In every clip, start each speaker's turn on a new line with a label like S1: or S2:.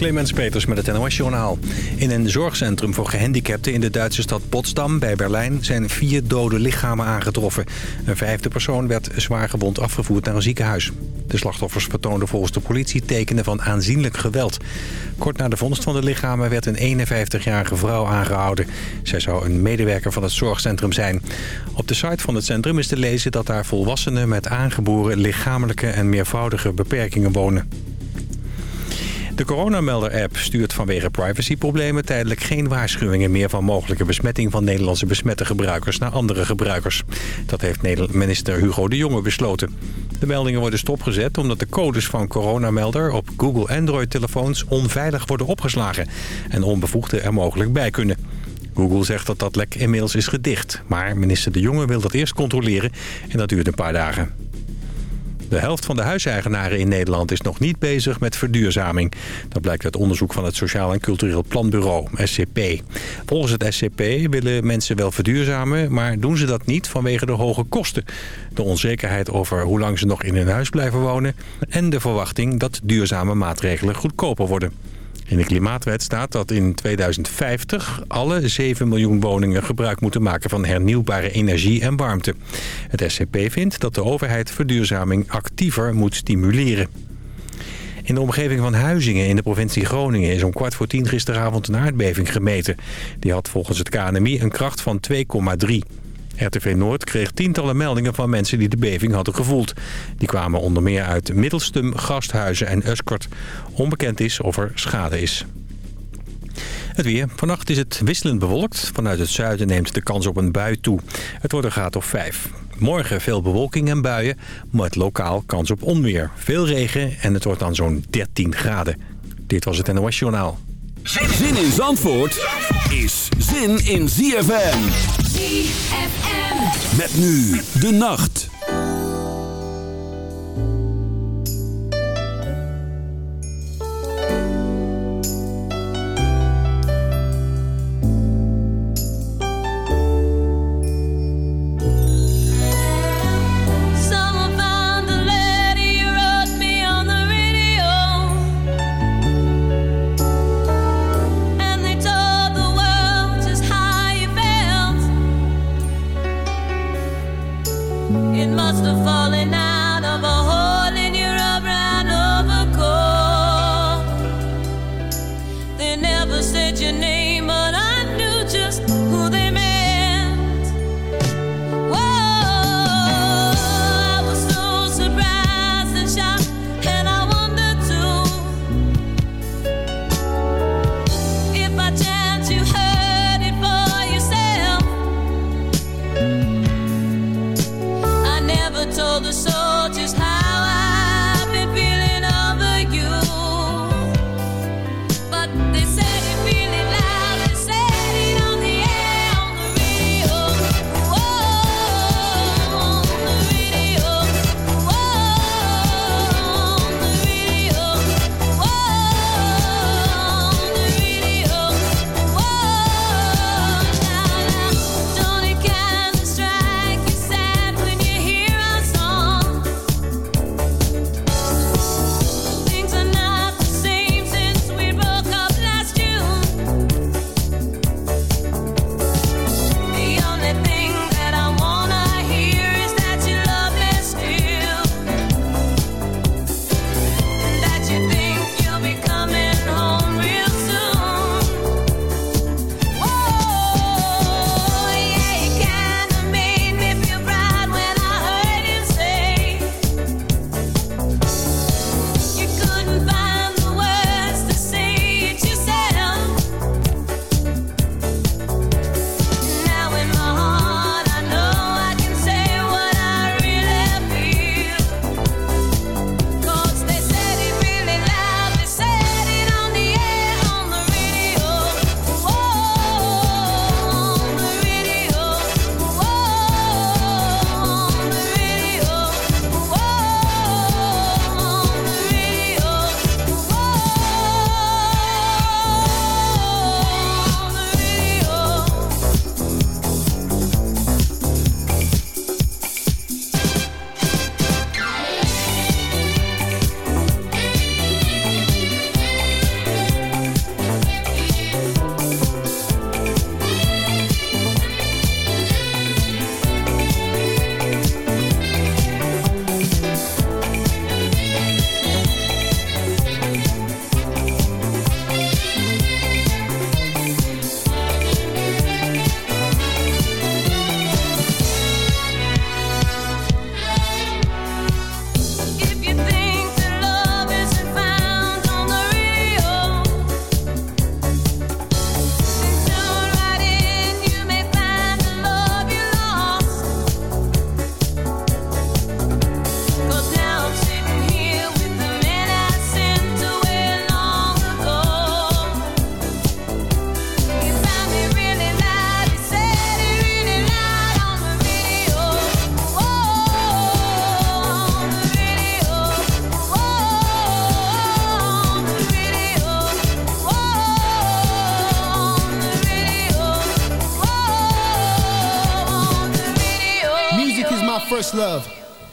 S1: Clemens Peters met het NOS Journaal. In een zorgcentrum voor gehandicapten in de Duitse stad Potsdam bij Berlijn... zijn vier dode lichamen aangetroffen. Een vijfde persoon werd zwaar gewond afgevoerd naar een ziekenhuis. De slachtoffers vertoonden volgens de politie tekenen van aanzienlijk geweld. Kort na de vondst van de lichamen werd een 51-jarige vrouw aangehouden. Zij zou een medewerker van het zorgcentrum zijn. Op de site van het centrum is te lezen dat daar volwassenen... met aangeboren lichamelijke en meervoudige beperkingen wonen. De coronamelder-app stuurt vanwege privacyproblemen tijdelijk geen waarschuwingen meer van mogelijke besmetting van Nederlandse besmette gebruikers naar andere gebruikers. Dat heeft minister Hugo de Jonge besloten. De meldingen worden stopgezet omdat de codes van coronamelder op Google Android-telefoons onveilig worden opgeslagen en onbevoegden er mogelijk bij kunnen. Google zegt dat dat lek inmiddels is gedicht, maar minister de Jonge wil dat eerst controleren en dat duurt een paar dagen. De helft van de huiseigenaren in Nederland is nog niet bezig met verduurzaming. Dat blijkt uit onderzoek van het Sociaal en Cultureel Planbureau, SCP. Volgens het SCP willen mensen wel verduurzamen, maar doen ze dat niet vanwege de hoge kosten. De onzekerheid over hoe lang ze nog in hun huis blijven wonen... en de verwachting dat duurzame maatregelen goedkoper worden. In de Klimaatwet staat dat in 2050 alle 7 miljoen woningen gebruik moeten maken van hernieuwbare energie en warmte. Het SCP vindt dat de overheid verduurzaming actiever moet stimuleren. In de omgeving van Huizingen in de provincie Groningen is om kwart voor tien gisteravond een aardbeving gemeten. Die had volgens het KNMI een kracht van 2,3. RTV Noord kreeg tientallen meldingen van mensen die de beving hadden gevoeld. Die kwamen onder meer uit Middelstum, Gasthuizen en Uskort. Onbekend is of er schade is. Het weer. Vannacht is het wisselend bewolkt. Vanuit het zuiden neemt de kans op een bui toe. Het wordt een graad of 5. Morgen veel bewolking en buien, met lokaal kans op onweer. Veel regen en het wordt dan zo'n 13 graden. Dit was het NOS Journaal.
S2: Zin in Zandvoort is zin in ZFM.
S3: ZFM.
S2: Met nu de nacht.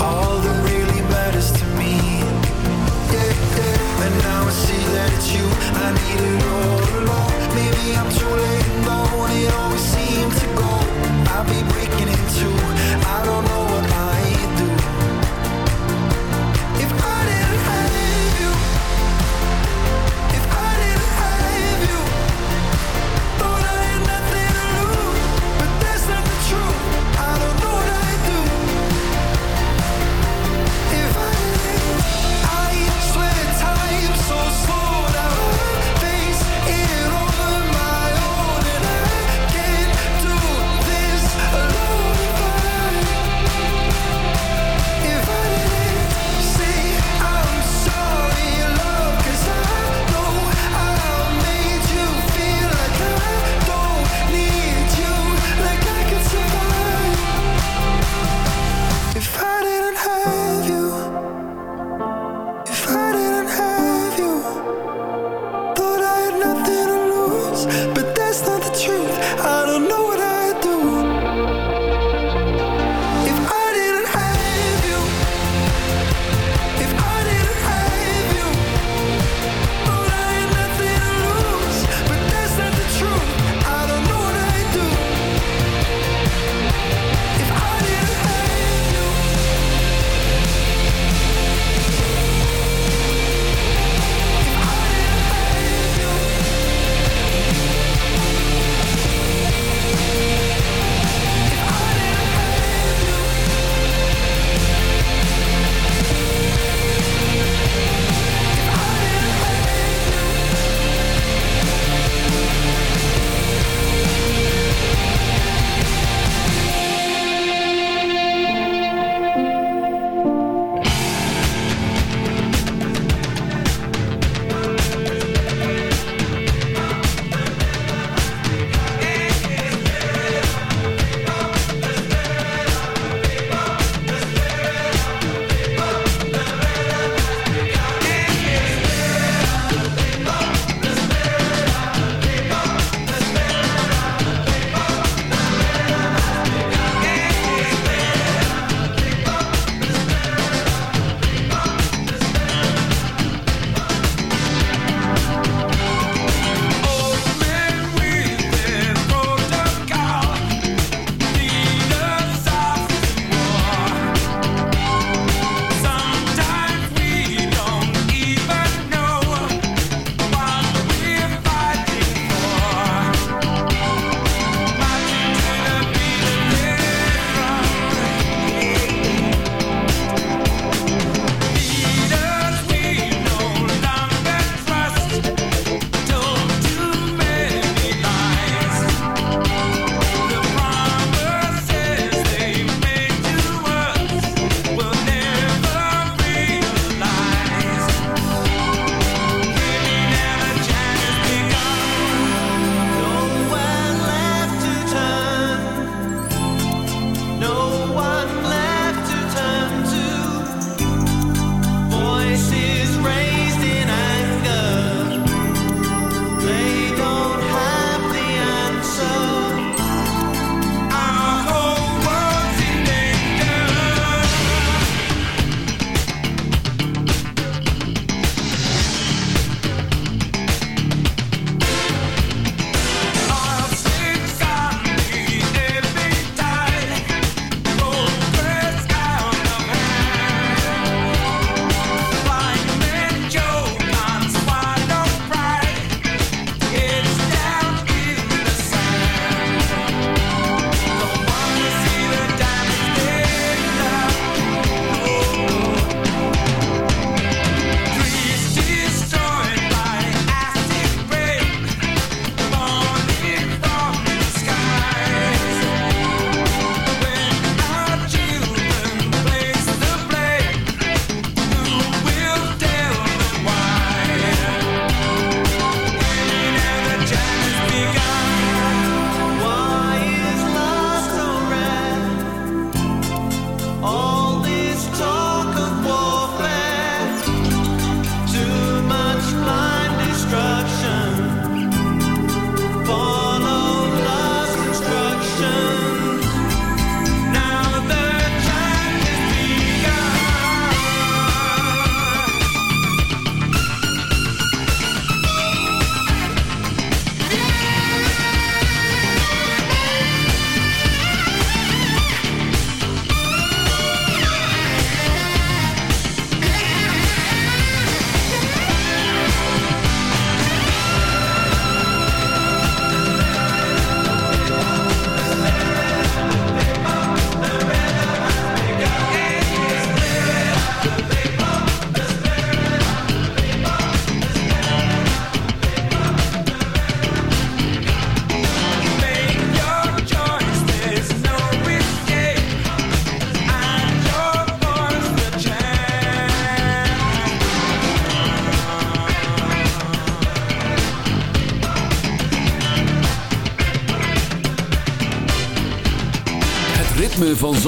S4: All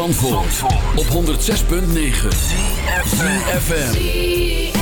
S2: Op 106.9 CFFM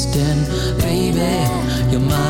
S5: distant, baby.
S6: You're my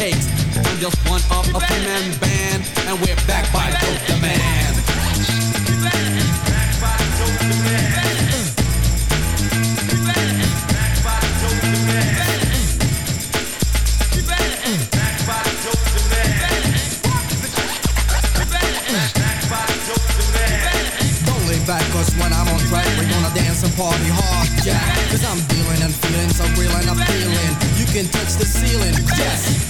S7: takes. I'm just one of a three-man band, and we're back by Dope
S3: back, cause when I'm on track, we're gonna dance and party hard, yeah. Cause I'm dealing and feeling so real and appealing. You can touch the ceiling, yes.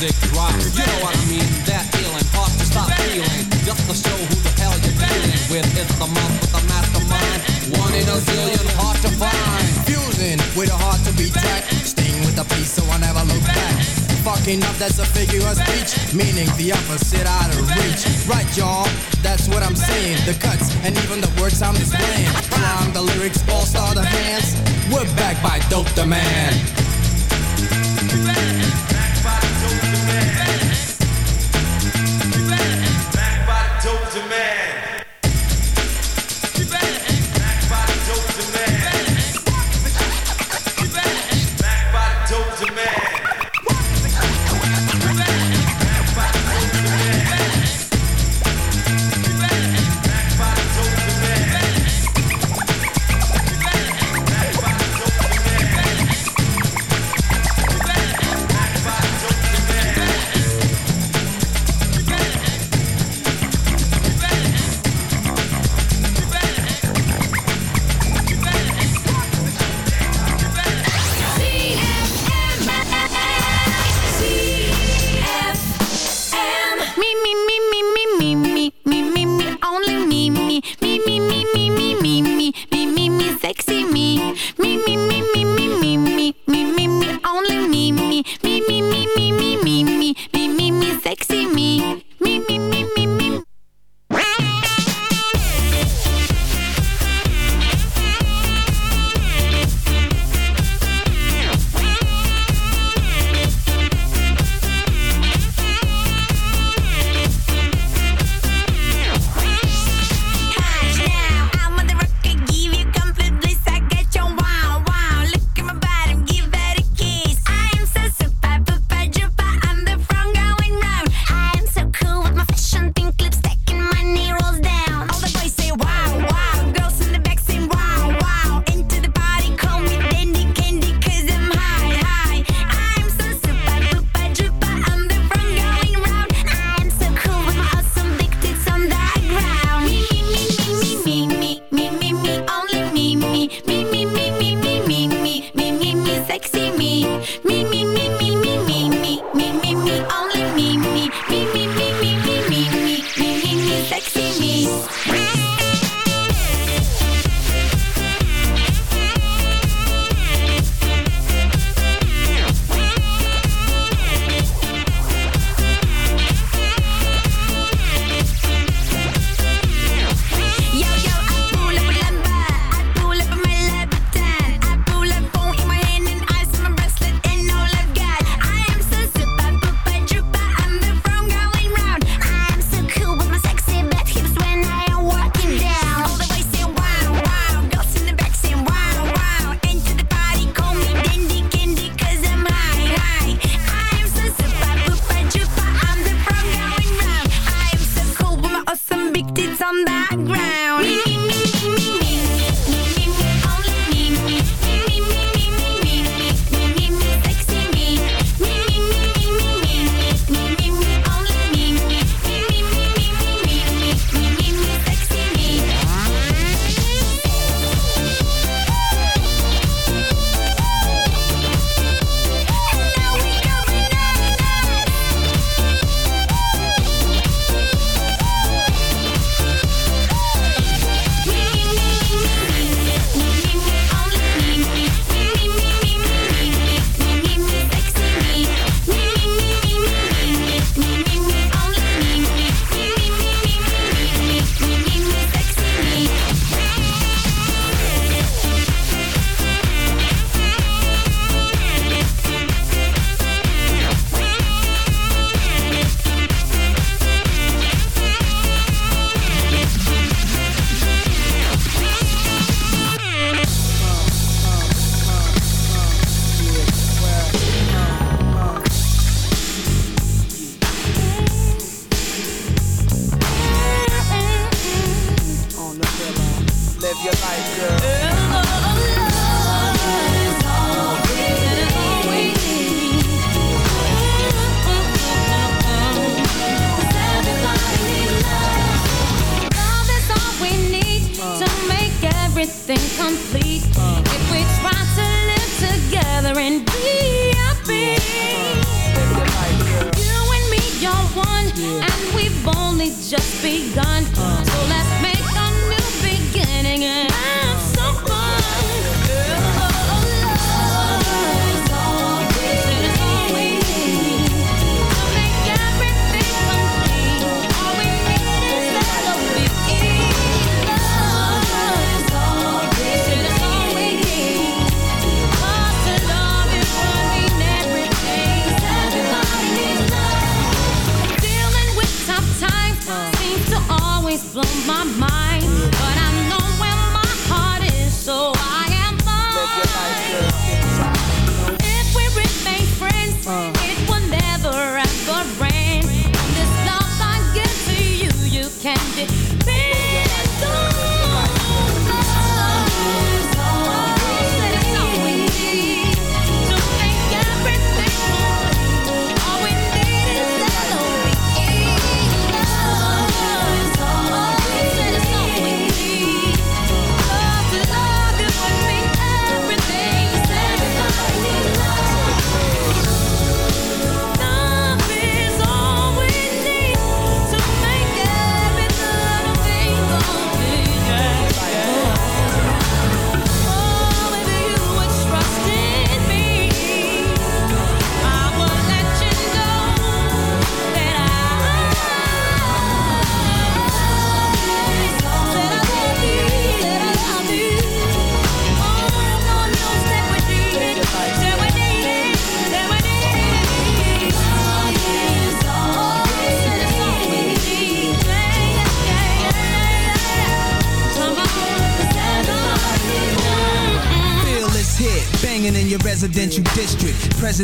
S7: music drop. You know what I mean? That feeling hard to stop feeling. Just to show who the hell you're dealing with. It's the month with the mastermind. One in a zillion, hard to find.
S3: Fusing with a heart to be tracked. Sting with a piece so I never look back. Fucking up, that's a figure of speech. Meaning the opposite out of reach. Right, y'all, that's what I'm saying. The cuts and even the words I'm displaying. Climb the lyrics, all star the hands. We're back by Dope
S5: Demand.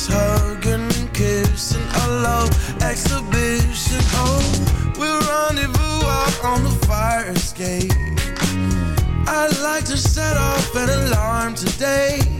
S8: us hugging and kissing a love exhibition. Oh, we'll rendezvous out on the fire escape. I'd like to set off an alarm today.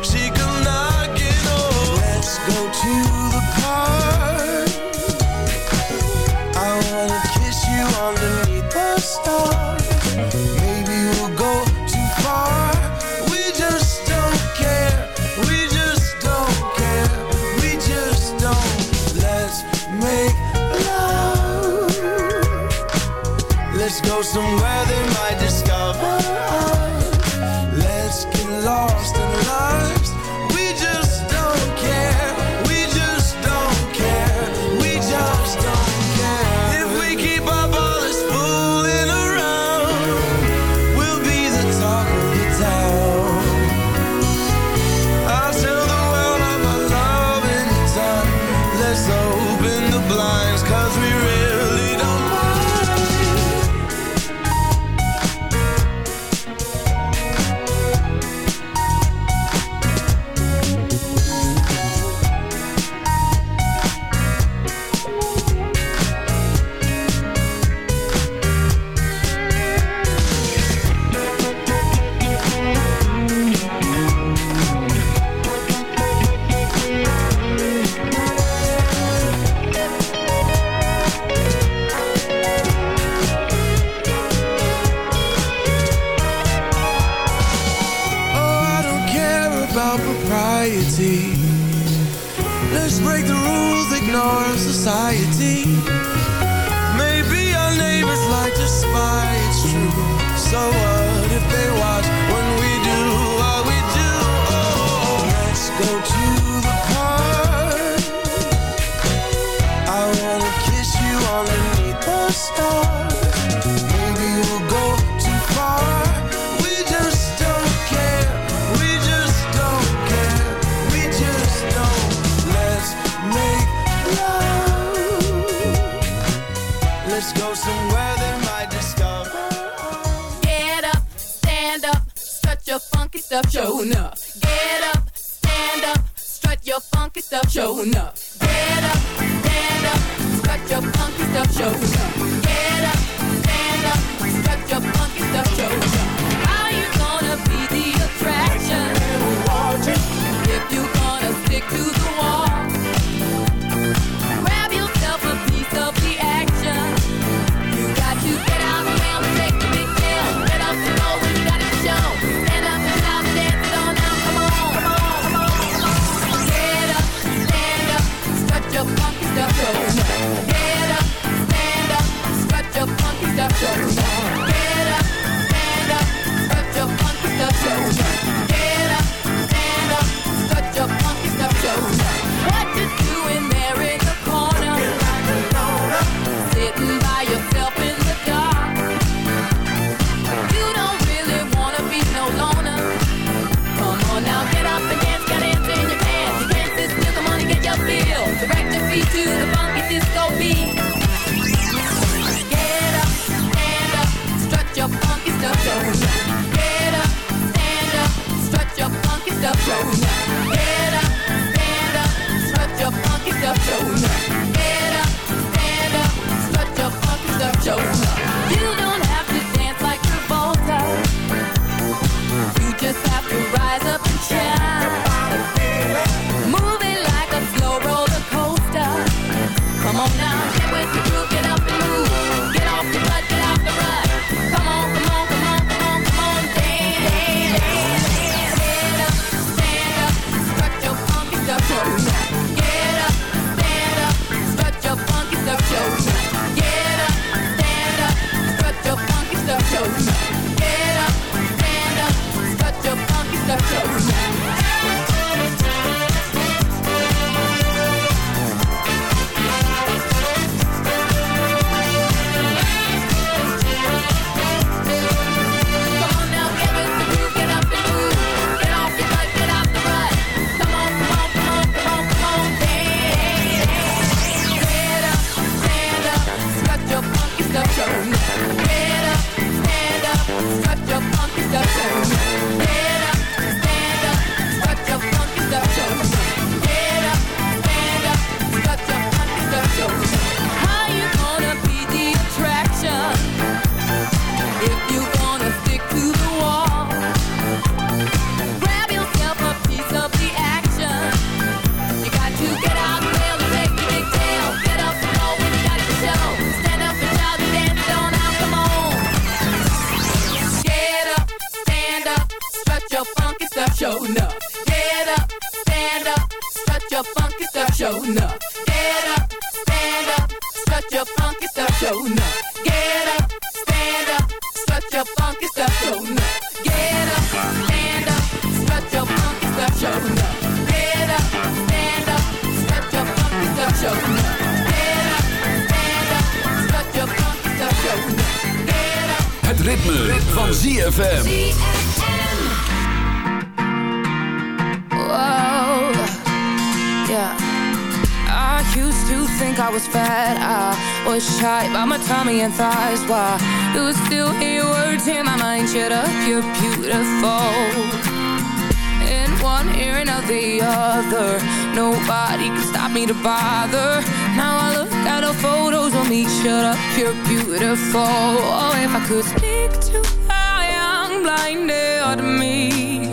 S8: Oh, if I
S5: could speak to a young blinded me.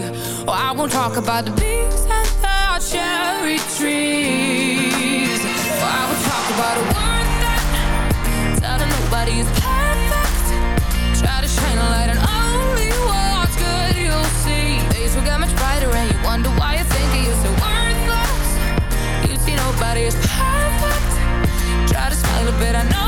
S5: Oh, I won't talk about the bees and the cherry trees. Oh, I will talk about a word that Telling nobody is perfect. Try to shine a light on only what's good you'll see. Days will get much brighter and you wonder why you think you're so worthless You see nobody is perfect. Try to smile a bit, I know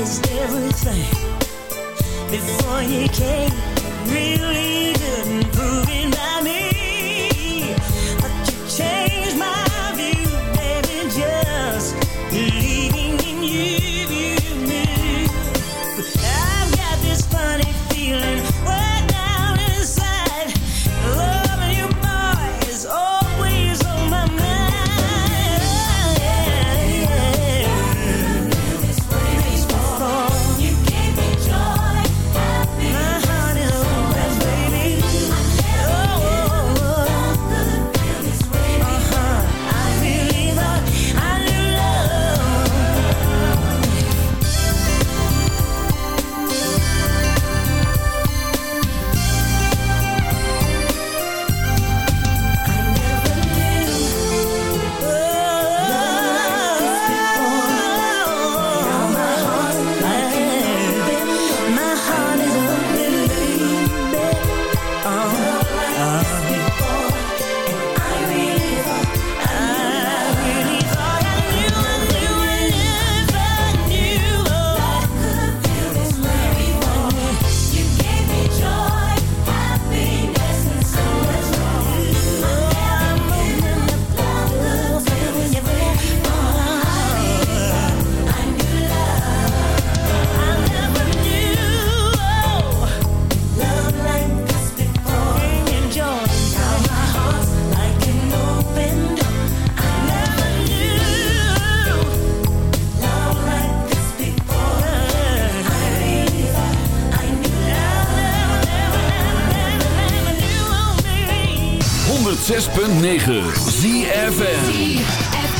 S5: is everything.
S9: Before you came, really didn't prove it.
S4: 106.9 ZFN